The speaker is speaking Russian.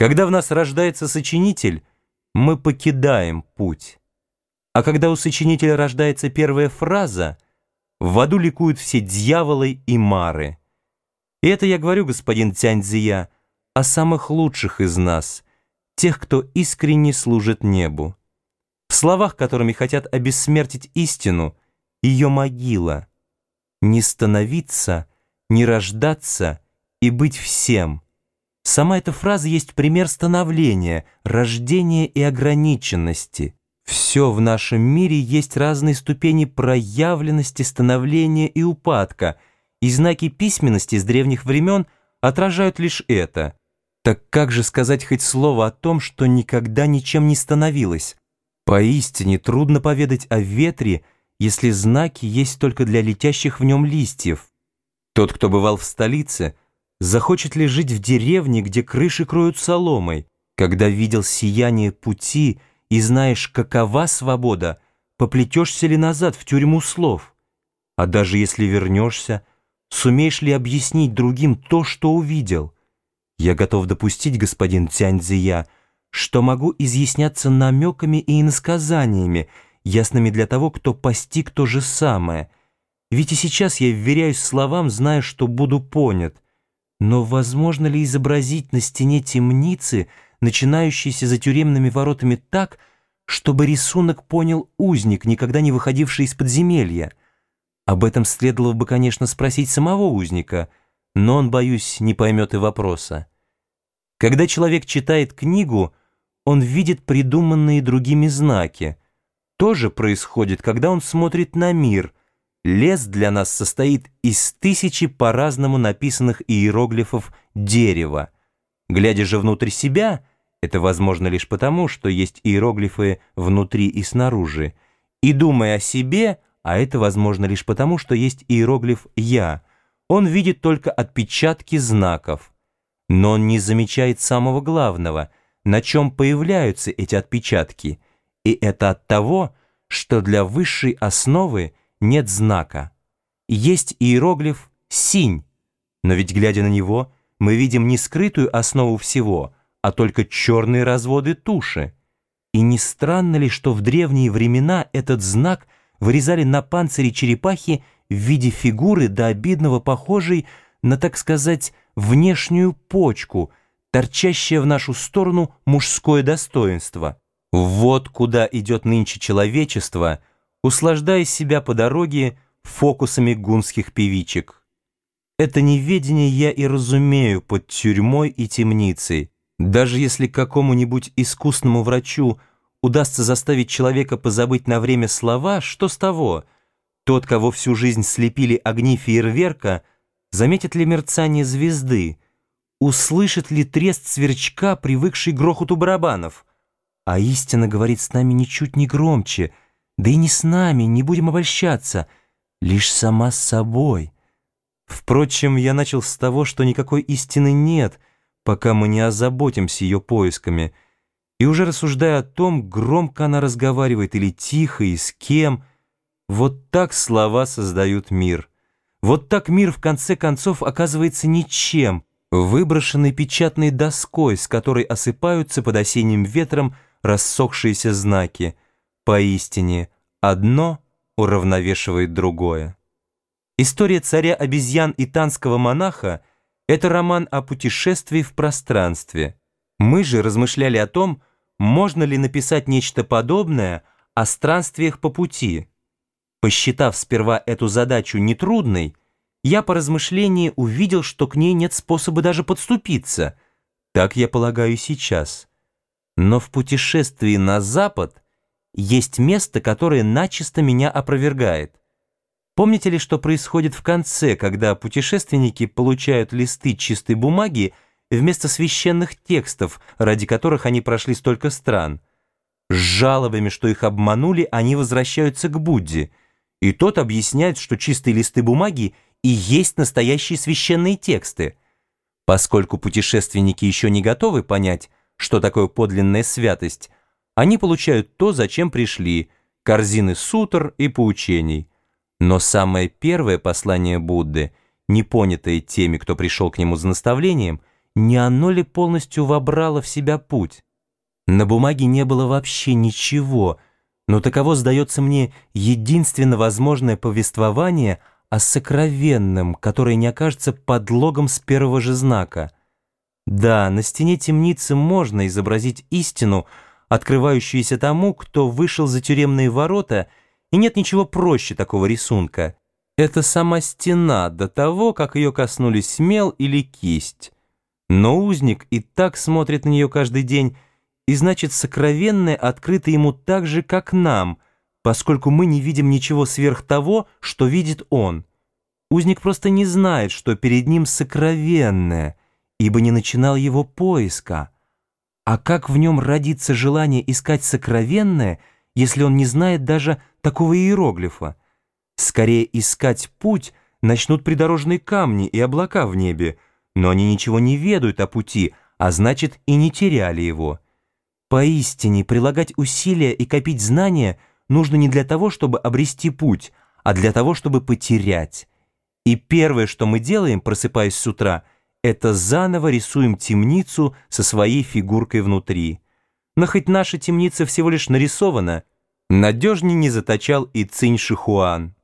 Когда в нас рождается сочинитель, мы покидаем путь. А когда у сочинителя рождается первая фраза, в аду ликуют все дьяволы и мары. И это я говорю, господин Тяньцзия, о самых лучших из нас, тех, кто искренне служит небу. В словах, которыми хотят обессмертить истину, ее могила. Не становиться, не рождаться и быть всем. Сама эта фраза есть пример становления, рождения и ограниченности. Все в нашем мире есть разные ступени проявленности, становления и упадка, и знаки письменности с древних времен отражают лишь это. Так как же сказать хоть слово о том, что никогда ничем не становилось? Поистине трудно поведать о ветре, если знаки есть только для летящих в нем листьев. Тот, кто бывал в столице, захочет ли жить в деревне, где крыши кроют соломой, когда видел сияние пути и знаешь, какова свобода, поплетешься ли назад в тюрьму слов? А даже если вернешься, сумеешь ли объяснить другим то, что увидел? Я готов допустить, господин Цяньцзия, что могу изъясняться намеками и иносказаниями, ясными для того, кто постиг то же самое. Ведь и сейчас я вверяюсь словам, зная, что буду понят. Но возможно ли изобразить на стене темницы, начинающейся за тюремными воротами так, чтобы рисунок понял узник, никогда не выходивший из подземелья? Об этом следовало бы, конечно, спросить самого узника, но он, боюсь, не поймет и вопроса. Когда человек читает книгу, он видит придуманные другими знаки. То же происходит, когда он смотрит на мир. Лес для нас состоит из тысячи по-разному написанных иероглифов дерева. Глядя же внутрь себя, это возможно лишь потому, что есть иероглифы внутри и снаружи, и думая о себе, а это возможно лишь потому, что есть иероглиф «я», он видит только отпечатки знаков. Но он не замечает самого главного, на чем появляются эти отпечатки, и это от того, что для высшей основы нет знака. Есть иероглиф «синь», но ведь, глядя на него, мы видим не скрытую основу всего, а только черные разводы туши. И не странно ли, что в древние времена этот знак вырезали на панцире черепахи в виде фигуры до обидного похожей на, так сказать, внешнюю почку, торчащее в нашу сторону мужское достоинство. Вот куда идет нынче человечество, услаждая себя по дороге фокусами гунских певичек. Это неведение я и разумею под тюрьмой и темницей. Даже если какому-нибудь искусному врачу удастся заставить человека позабыть на время слова, что с того? Тот, кого всю жизнь слепили огни фейерверка, заметит ли мерцание звезды, услышит ли трест сверчка, привыкший к грохоту барабанов. А истина говорит с нами ничуть не громче, да и не с нами, не будем обольщаться, лишь сама с собой. Впрочем, я начал с того, что никакой истины нет, пока мы не озаботимся ее поисками, и уже рассуждая о том, громко она разговаривает или тихо и с кем, вот так слова создают мир. Вот так мир в конце концов оказывается ничем, выброшенной печатной доской, с которой осыпаются под осенним ветром рассохшиеся знаки. Поистине, одно уравновешивает другое. История царя обезьян и танского монаха — это роман о путешествии в пространстве. Мы же размышляли о том, можно ли написать нечто подобное о странствиях по пути. Посчитав сперва эту задачу нетрудной, я по размышлении увидел, что к ней нет способа даже подступиться. Так я полагаю сейчас. Но в путешествии на запад есть место, которое начисто меня опровергает. Помните ли, что происходит в конце, когда путешественники получают листы чистой бумаги вместо священных текстов, ради которых они прошли столько стран? С жалобами, что их обманули, они возвращаются к Будде, и тот объясняет, что чистые листы бумаги — и есть настоящие священные тексты. Поскольку путешественники еще не готовы понять, что такое подлинная святость, они получают то, зачем пришли, корзины сутр и поучений. Но самое первое послание Будды, не понятое теми, кто пришел к нему за наставлением, не оно ли полностью вобрало в себя путь? На бумаге не было вообще ничего, но таково, сдается мне, единственно возможное повествование о сокровенном, которое не окажется подлогом с первого же знака. Да, на стене темницы можно изобразить истину, открывающуюся тому, кто вышел за тюремные ворота, и нет ничего проще такого рисунка. Это сама стена до того, как ее коснулись мел или кисть. Но узник и так смотрит на нее каждый день, и значит сокровенное открыто ему так же, как нам, поскольку мы не видим ничего сверх того, что видит он. Узник просто не знает, что перед ним сокровенное, ибо не начинал его поиска. А как в нем родится желание искать сокровенное, если он не знает даже такого иероглифа? Скорее искать путь начнут придорожные камни и облака в небе, но они ничего не ведают о пути, а значит и не теряли его. Поистине, прилагать усилия и копить знания нужно не для того, чтобы обрести путь, а для того, чтобы потерять. И первое, что мы делаем, просыпаясь с утра, это заново рисуем темницу со своей фигуркой внутри. Но хоть наша темница всего лишь нарисована, надежнее не заточал и Цинь Шихуан.